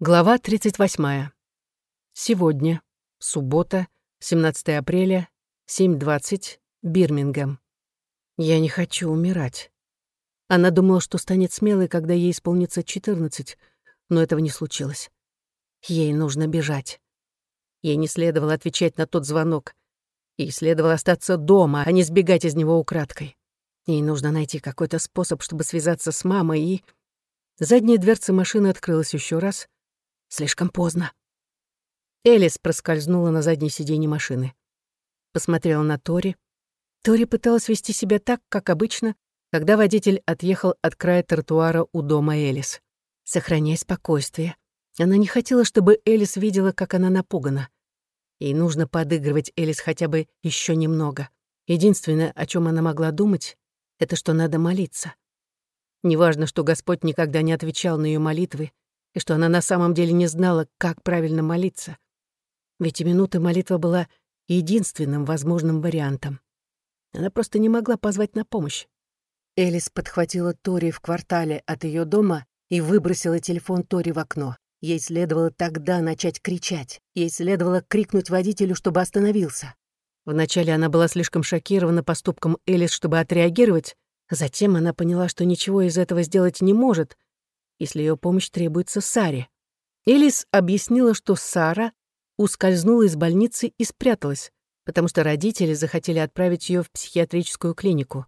Глава 38. Сегодня, суббота, 17 апреля, 7.20, Бирмингем. Я не хочу умирать. Она думала, что станет смелой, когда ей исполнится 14, но этого не случилось. Ей нужно бежать. Ей не следовало отвечать на тот звонок. Ей следовало остаться дома, а не сбегать из него украдкой. Ей нужно найти какой-то способ, чтобы связаться с мамой и... Задняя дверца машины открылась еще раз — Слишком поздно. Элис проскользнула на заднее сиденье машины. Посмотрела на Тори. Тори пыталась вести себя так, как обычно, когда водитель отъехал от края тротуара у дома Элис. Сохраняя спокойствие. Она не хотела, чтобы Элис видела, как она напугана. Ей нужно подыгрывать Элис хотя бы еще немного. Единственное, о чем она могла думать, это что надо молиться. Неважно, что Господь никогда не отвечал на ее молитвы, и что она на самом деле не знала, как правильно молиться. В эти минуты молитва была единственным возможным вариантом. Она просто не могла позвать на помощь. Элис подхватила Тори в квартале от ее дома и выбросила телефон Тори в окно. Ей следовало тогда начать кричать. Ей следовало крикнуть водителю, чтобы остановился. Вначале она была слишком шокирована поступком Элис, чтобы отреагировать. Затем она поняла, что ничего из этого сделать не может, если ее помощь требуется Саре. Элис объяснила, что Сара ускользнула из больницы и спряталась, потому что родители захотели отправить ее в психиатрическую клинику.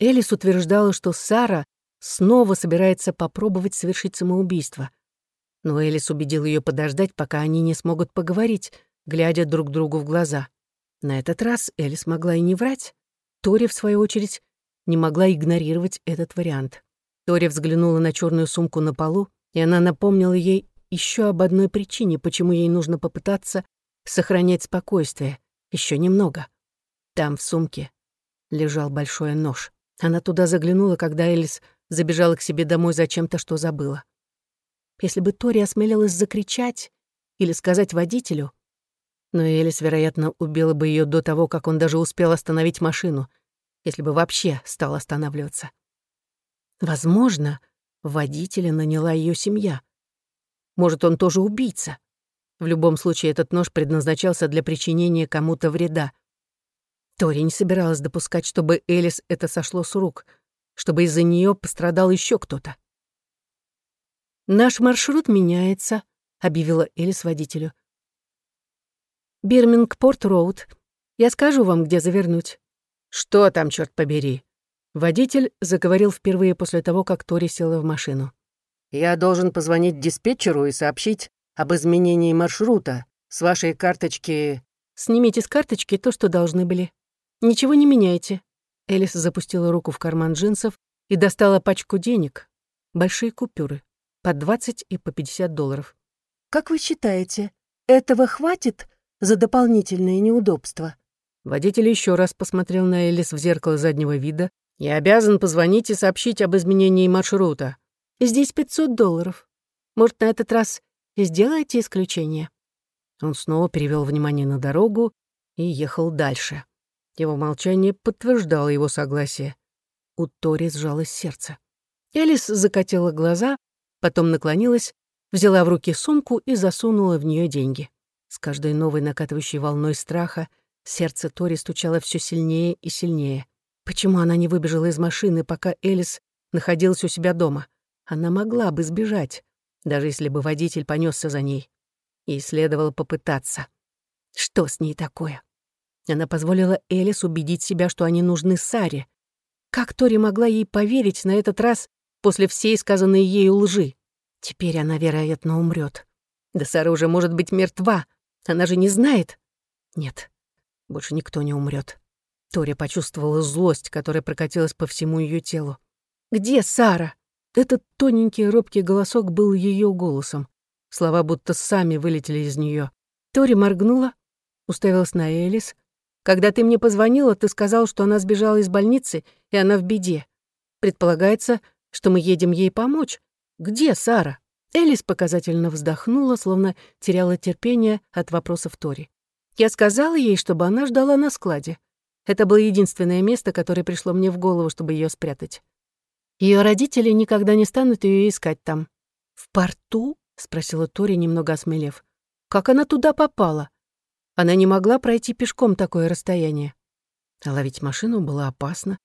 Элис утверждала, что Сара снова собирается попробовать совершить самоубийство. Но Элис убедил ее подождать, пока они не смогут поговорить, глядя друг другу в глаза. На этот раз Элис могла и не врать. Тори, в свою очередь, не могла игнорировать этот вариант. Тори взглянула на черную сумку на полу, и она напомнила ей еще об одной причине, почему ей нужно попытаться сохранять спокойствие. Еще немного. Там, в сумке, лежал большой нож. Она туда заглянула, когда Элис забежала к себе домой за чем-то, что забыла. Если бы Тори осмелилась закричать или сказать водителю, но Элис, вероятно, убила бы ее до того, как он даже успел остановить машину, если бы вообще стал останавливаться. Возможно, водителя наняла ее семья. Может, он тоже убийца. В любом случае, этот нож предназначался для причинения кому-то вреда. Тори не собиралась допускать, чтобы Элис это сошло с рук, чтобы из-за нее пострадал еще кто-то. «Наш маршрут меняется», — объявила Элис водителю. «Бирмингпорт-роуд. Я скажу вам, где завернуть». «Что там, черт побери?» Водитель заговорил впервые после того, как Тори села в машину. «Я должен позвонить диспетчеру и сообщить об изменении маршрута с вашей карточки...» «Снимите с карточки то, что должны были. Ничего не меняйте». Элис запустила руку в карман джинсов и достала пачку денег, большие купюры, по 20 и по 50 долларов. «Как вы считаете, этого хватит за дополнительные неудобства?» Водитель еще раз посмотрел на Элис в зеркало заднего вида, я обязан позвонить и сообщить об изменении маршрута. Здесь 500 долларов. Может, на этот раз и сделаете исключение?» Он снова перевел внимание на дорогу и ехал дальше. Его молчание подтверждало его согласие. У Тори сжалось сердце. Элис закатила глаза, потом наклонилась, взяла в руки сумку и засунула в нее деньги. С каждой новой накатывающей волной страха сердце Тори стучало все сильнее и сильнее. Почему она не выбежала из машины, пока Элис находилась у себя дома? Она могла бы сбежать, даже если бы водитель понесся за ней. Ей следовало попытаться. Что с ней такое? Она позволила Элис убедить себя, что они нужны Саре. Как Тори могла ей поверить на этот раз после всей сказанной ею лжи? Теперь она, вероятно, умрет. Да Сара уже может быть мертва. Она же не знает. Нет, больше никто не умрет. Тори почувствовала злость, которая прокатилась по всему ее телу. «Где Сара?» Этот тоненький робкий голосок был ее голосом. Слова будто сами вылетели из нее. Тори моргнула, уставилась на Элис. «Когда ты мне позвонила, ты сказал, что она сбежала из больницы, и она в беде. Предполагается, что мы едем ей помочь. Где Сара?» Элис показательно вздохнула, словно теряла терпение от вопросов Тори. «Я сказала ей, чтобы она ждала на складе. Это было единственное место, которое пришло мне в голову, чтобы ее спрятать. Ее родители никогда не станут ее искать там. В порту? спросила Тори, немного осмелев. «Как она туда попала? Она не могла пройти пешком такое расстояние. А ловить машину было опасно.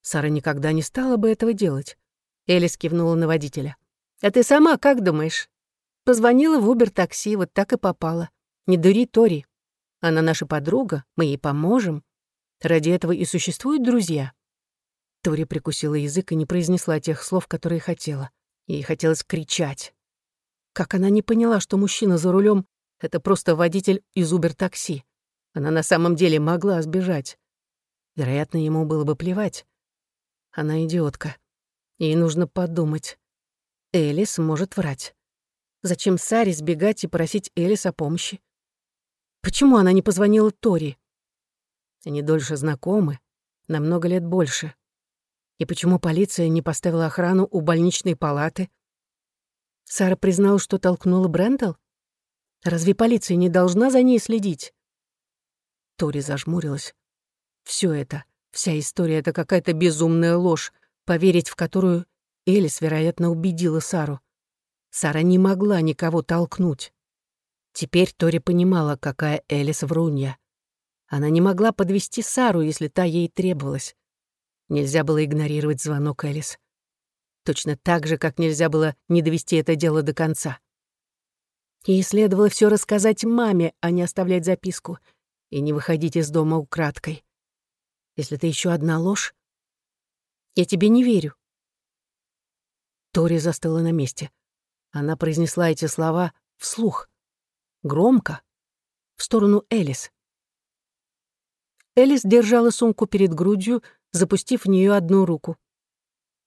Сара никогда не стала бы этого делать. Элис кивнула на водителя. «А ты сама как думаешь?» Позвонила в Убер-такси, вот так и попала. Не дури, Тори. Она наша подруга, мы ей поможем. Ради этого и существуют друзья. Тори прикусила язык и не произнесла тех слов, которые хотела. Ей хотелось кричать. Как она не поняла, что мужчина за рулем — это просто водитель из Убер-такси. Она на самом деле могла сбежать. Вероятно, ему было бы плевать. Она идиотка. Ей нужно подумать. Элис может врать. Зачем Саре сбегать и просить Элис о помощи? Почему она не позвонила Тори? Они дольше знакомы, на много лет больше. И почему полиция не поставила охрану у больничной палаты? Сара признала, что толкнула Брэндл? Разве полиция не должна за ней следить? Тори зажмурилась. Все это, вся история — это какая-то безумная ложь, поверить в которую Элис, вероятно, убедила Сару. Сара не могла никого толкнуть. Теперь Тори понимала, какая Элис врунья. Она не могла подвести Сару, если та ей требовалась. Нельзя было игнорировать звонок Элис. Точно так же, как нельзя было не довести это дело до конца. Ей следовало все рассказать маме, а не оставлять записку, и не выходить из дома украдкой. Если это еще одна ложь, я тебе не верю. Тори застыла на месте. Она произнесла эти слова вслух, громко, в сторону Элис. Элис держала сумку перед грудью, запустив в нее одну руку.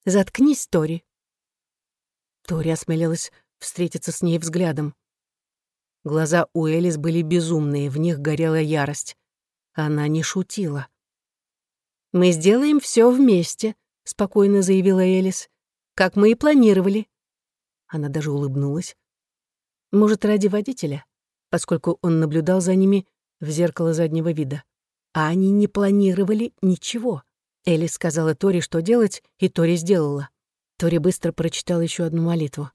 «Заткнись, Тори». Тори осмелилась встретиться с ней взглядом. Глаза у Элис были безумные, в них горела ярость. Она не шутила. «Мы сделаем все вместе», — спокойно заявила Элис, «как мы и планировали. Она даже улыбнулась. Может, ради водителя, поскольку он наблюдал за ними в зеркало заднего вида. А они не планировали ничего. Элли сказала Тори, что делать, и Тори сделала. Тори быстро прочитал еще одну молитву.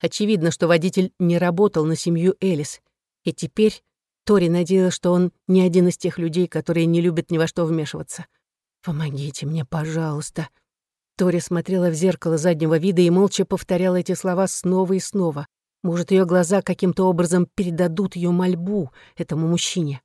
Очевидно, что водитель не работал на семью Элис, и теперь Тори надеялась, что он не один из тех людей, которые не любят ни во что вмешиваться. «Помогите мне, пожалуйста», Тори смотрела в зеркало заднего вида и молча повторяла эти слова снова и снова. Может, ее глаза каким-то образом передадут ее мольбу этому мужчине.